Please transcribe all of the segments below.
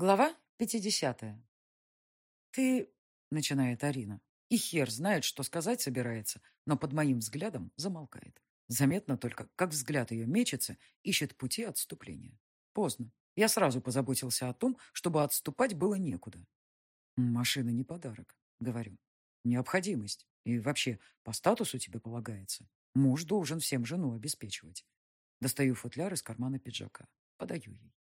Глава 50. «Ты...» — начинает Арина. И хер знает, что сказать собирается, но под моим взглядом замолкает. Заметно только, как взгляд ее мечется, ищет пути отступления. Поздно. Я сразу позаботился о том, чтобы отступать было некуда. «Машина не подарок», — говорю. «Необходимость. И вообще, по статусу тебе полагается. Муж должен всем жену обеспечивать». Достаю футляр из кармана пиджака. Подаю ей.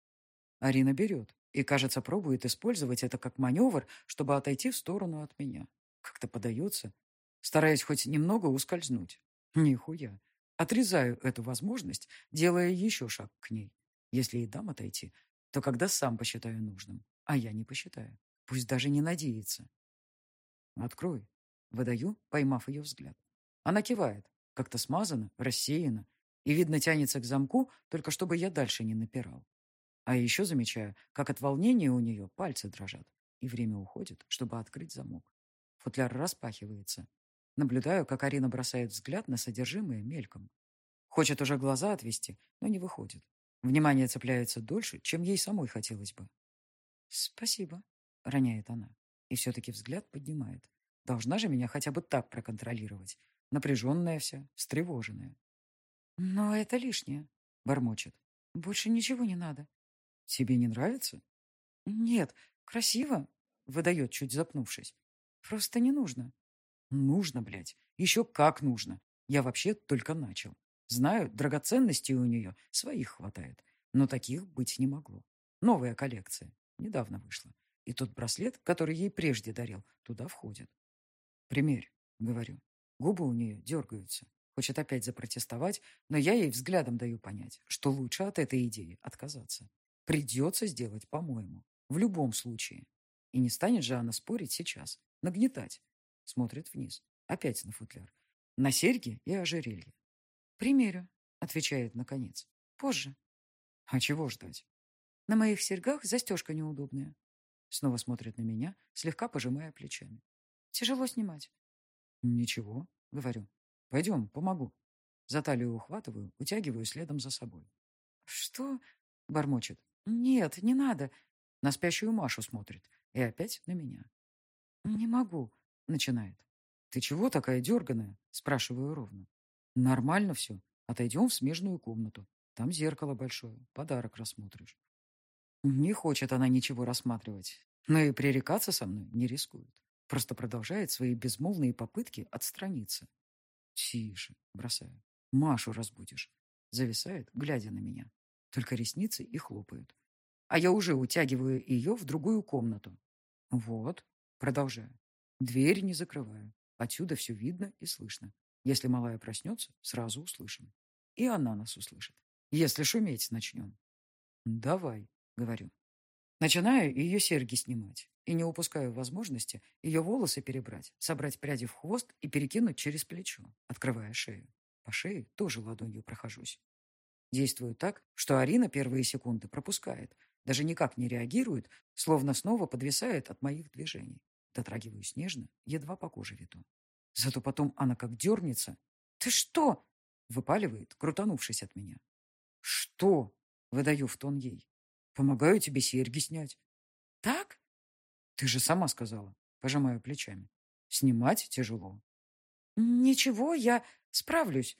Арина берет и, кажется, пробует использовать это как маневр, чтобы отойти в сторону от меня. Как-то подается, стараясь хоть немного ускользнуть. Нихуя. Отрезаю эту возможность, делая еще шаг к ней. Если и дам отойти, то когда сам посчитаю нужным, а я не посчитаю. Пусть даже не надеется. Открой. Выдаю, поймав ее взгляд. Она кивает, как-то смазано, рассеяно, и, видно, тянется к замку, только чтобы я дальше не напирал. А еще замечаю, как от волнения у нее пальцы дрожат, и время уходит, чтобы открыть замок. Футляр распахивается. Наблюдаю, как Арина бросает взгляд на содержимое мельком. Хочет уже глаза отвести, но не выходит. Внимание цепляется дольше, чем ей самой хотелось бы. «Спасибо», — роняет она. И все-таки взгляд поднимает. Должна же меня хотя бы так проконтролировать. Напряженная вся, встревоженная. «Но это лишнее», — бормочет. «Больше ничего не надо. Тебе не нравится? Нет, красиво, выдает, чуть запнувшись. Просто не нужно. Нужно, блядь. Еще как нужно. Я вообще только начал. Знаю, драгоценностей у нее своих хватает. Но таких быть не могло. Новая коллекция. Недавно вышла. И тот браслет, который ей прежде дарил, туда входит. Примерь, говорю. Губы у нее дергаются. Хочет опять запротестовать, но я ей взглядом даю понять, что лучше от этой идеи отказаться. Придется сделать, по-моему. В любом случае. И не станет же она спорить сейчас. Нагнетать. Смотрит вниз. Опять на футляр. На серьги и ожерелье. «Примерю», — отвечает наконец. «Позже». «А чего ждать?» «На моих серьгах застежка неудобная». Снова смотрит на меня, слегка пожимая плечами. «Тяжело снимать». «Ничего», — говорю. «Пойдем, помогу». За талию ухватываю, утягиваю следом за собой. «Что?» — бормочет. «Нет, не надо». На спящую Машу смотрит. И опять на меня. «Не могу», — начинает. «Ты чего такая дерганая?» — спрашиваю ровно. «Нормально все. Отойдем в смежную комнату. Там зеркало большое. Подарок рассмотришь». Не хочет она ничего рассматривать, но и пререкаться со мной не рискует. Просто продолжает свои безмолвные попытки отстраниться. «Тише», — бросаю. «Машу разбудишь». Зависает, глядя на меня. Только ресницы и хлопают а я уже утягиваю ее в другую комнату. Вот, продолжаю. Дверь не закрываю. Отсюда все видно и слышно. Если малая проснется, сразу услышим. И она нас услышит. Если шуметь начнем. Давай, говорю. Начинаю ее серьги снимать. И не упускаю возможности ее волосы перебрать, собрать пряди в хвост и перекинуть через плечо, открывая шею. По шее тоже ладонью прохожусь. Действую так, что Арина первые секунды пропускает, даже никак не реагирует, словно снова подвисает от моих движений. Дотрагиваюсь нежно, едва по коже веду. Зато потом она как дернется. «Ты что?» — выпаливает, крутанувшись от меня. «Что?» — выдаю в тон ей. «Помогаю тебе серьги снять». «Так?» «Ты же сама сказала», — пожимаю плечами. «Снимать тяжело». «Ничего, я справлюсь».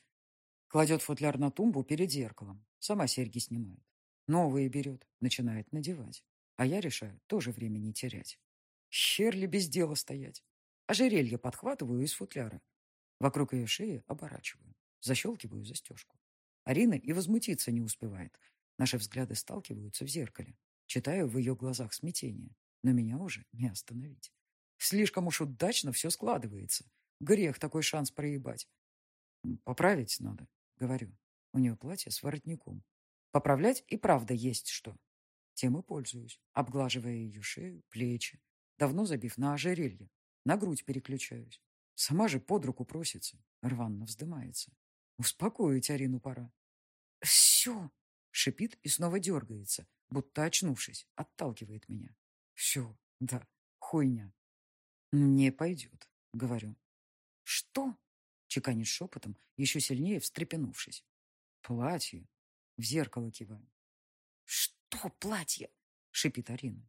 Кладет футляр на тумбу перед зеркалом. Сама серьги снимает. Новые берет, начинает надевать. А я решаю тоже время не терять. Хер ли без дела стоять? Ожерелье подхватываю из футляра. Вокруг ее шеи оборачиваю. Защелкиваю застежку. Арина и возмутиться не успевает. Наши взгляды сталкиваются в зеркале. Читаю в ее глазах смятение. Но меня уже не остановить. Слишком уж удачно все складывается. Грех такой шанс проебать. Поправить надо, говорю. У нее платье с воротником. Поправлять и правда есть что. Тем и пользуюсь, обглаживая ее шею, плечи, давно забив на ожерелье. На грудь переключаюсь. Сама же под руку просится, рванно вздымается. Успокоить Арину пора. «Все!» — шипит и снова дергается, будто очнувшись, отталкивает меня. «Все, да, хуйня». «Не пойдет», — говорю. «Что?» — чеканит шепотом, еще сильнее встрепенувшись. «Платье», в зеркало киваю. «Что платье?» — шипит Арина.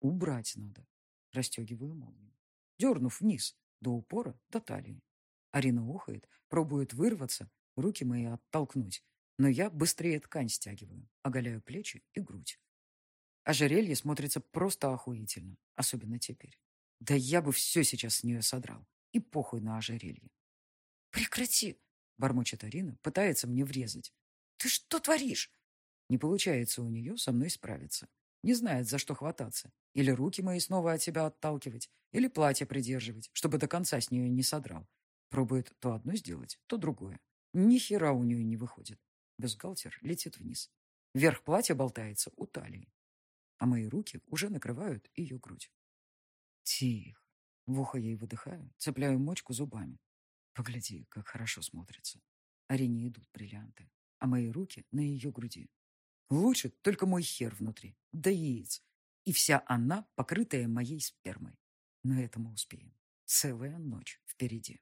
Убрать надо. Растегиваю молнию. Дернув вниз, до упора, до талии. Арина ухает, пробует вырваться, руки мои оттолкнуть. Но я быстрее ткань стягиваю, оголяю плечи и грудь. Ожерелье смотрится просто охуительно, особенно теперь. Да я бы все сейчас с нее содрал. И похуй на ожерелье. «Прекрати!» — бормочет Арина, пытается мне врезать. «Ты что творишь?» Не получается у нее со мной справиться. Не знает, за что хвататься. Или руки мои снова от себя отталкивать, или платье придерживать, чтобы до конца с нее не содрал. Пробует то одно сделать, то другое. Ни хера у нее не выходит. Бюстгальтер летит вниз. Верх платья болтается у талии. А мои руки уже накрывают ее грудь. Тихо. В ухо ей выдыхаю, цепляю мочку зубами. Погляди, как хорошо смотрится. Арине идут бриллианты, а мои руки на ее груди. Лучше только мой хер внутри, да яиц. И вся она, покрытая моей спермой. Но это мы успеем. Целая ночь впереди.